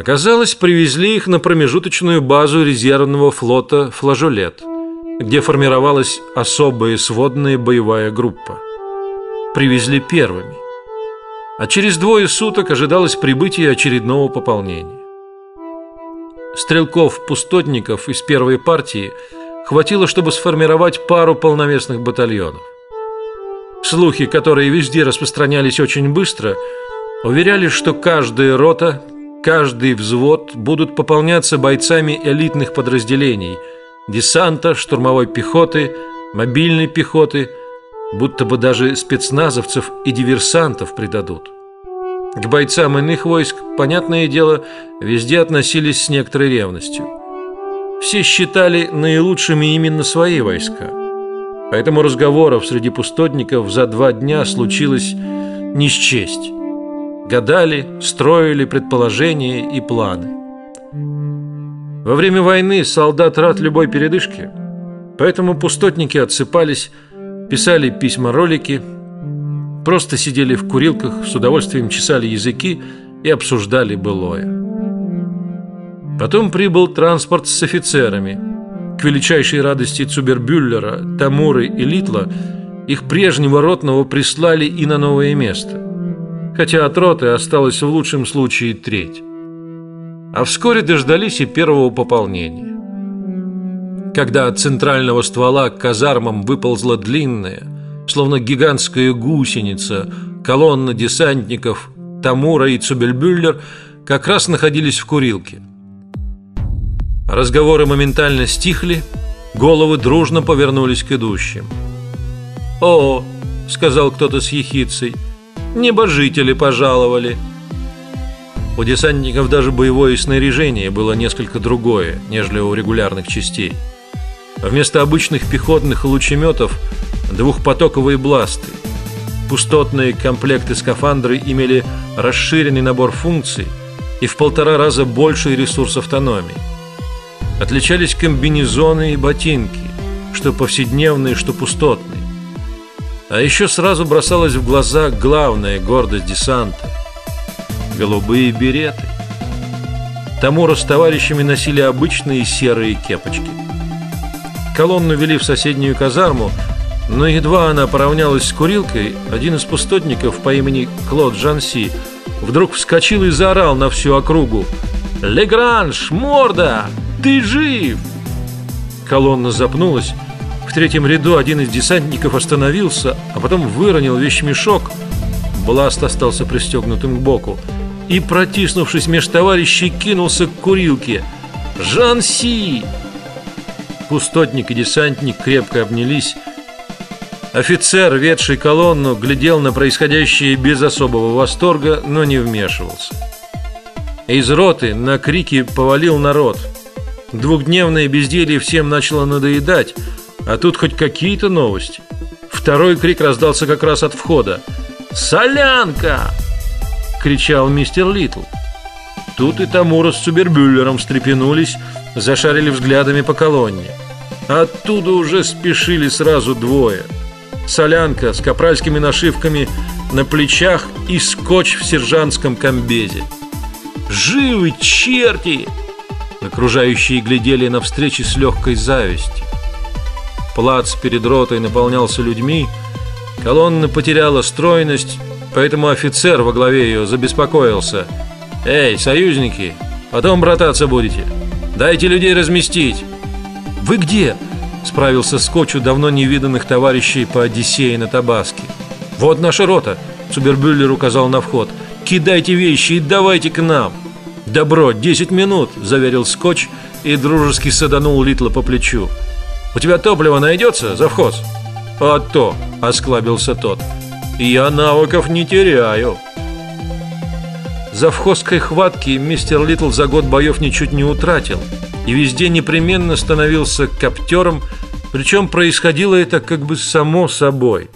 Оказалось, привезли их на промежуточную базу резервного флота Флажолет, где формировалась особая сводная боевая группа. Привезли первыми. А через двое суток ожидалось прибытие очередного пополнения. Стрелков-пустотников из первой партии хватило, чтобы сформировать пару полновесных батальонов. Слухи, которые везде распространялись очень быстро, уверяли, что каждая рота Каждый взвод будут пополняться бойцами элитных подразделений: десанта, штурмовой пехоты, мобильной пехоты, будто бы даже спецназовцев и диверсантов придадут. К бойцам иных войск, понятное дело, везде относились с некоторой ревностью. Все считали наилучшими именно свои войска. Поэтому разговоров среди пустотников за два дня случилось не счесть гадали, строили предположения и планы. Во время войны солдат рад любой передышке, поэтому пустотники отсыпались, писали письма-ролики, просто сидели в курилках, с удовольствием чесали языки и обсуждали былое. Потом прибыл транспорт с офицерами. К величайшей радости Цубербюллера, Тамуры и Литла их прежнего ротного прислали и на новое место хотя от роты осталось в лучшем случае треть. А вскоре дождались и первого пополнения. Когда от центрального ствола к казармам выползла длинная, словно гигантская гусеница, колонна десантников, Тамура и Цубельбюллер как раз находились в курилке. Разговоры моментально стихли, головы дружно повернулись к идущим. «О!» — сказал кто-то с ехицей — Небожители пожаловали. У десантников даже боевое снаряжение было несколько другое, нежели у регулярных частей. Вместо обычных пехотных лучеметов двухпотоковые бласты. Пустотные комплекты скафандры имели расширенный набор функций и в полтора раза больший ресурс автономии. Отличались комбинезоны и ботинки, что повседневные, что пустотные. А еще сразу бросалась в глаза главная гордость десанта – голубые береты. Тамура с товарищами носили обычные серые кепочки. Колонну вели в соседнюю казарму, но едва она поравнялась с курилкой, один из пустотников по имени Клод Жанси вдруг вскочил и заорал на всю округу: "Легранж, морда, ты жив!" Колонна запнулась третьем ряду один из десантников остановился, а потом выронил вещмешок. Бласт остался пристегнутым к боку и, протиснувшись меж товарищей, кинулся к курилке. Жанси! Пустотник и десантник крепко обнялись. Офицер, ведший колонну, глядел на происходящее без особого восторга, но не вмешивался. Из роты на крики повалил народ. Двухдневное безделье всем начало надоедать. А тут хоть какие-то новости. Второй крик раздался как раз от входа. «Солянка!» — кричал мистер Литл. Тут и Тамура с Цубербюллером встрепенулись, зашарили взглядами по колонне. Оттуда уже спешили сразу двое. Солянка с капральскими нашивками на плечах и скотч в сержантском комбезе. «Живы черти!» Окружающие глядели на встречи с легкой завистью. Плац перед ротой наполнялся людьми. Колонна потеряла стройность, поэтому офицер во главе ее забеспокоился. «Эй, союзники, потом брататься будете. Дайте людей разместить». «Вы где?» – справился Скотч у давно невиданных товарищей по Одиссее на Табаске. «Вот наша рота», – Цубербюллер указал на вход. «Кидайте вещи и давайте к нам». «Добро, десять минут», – заверил Скотч и дружески саданул Литла по плечу. У тебя топливо найдется, завхоз? А то, осклабился тот. Я навыков не теряю. Завхозской хватки мистер Литл за год боев ничуть не утратил и везде непременно становился коптером, причем происходило это как бы само собой.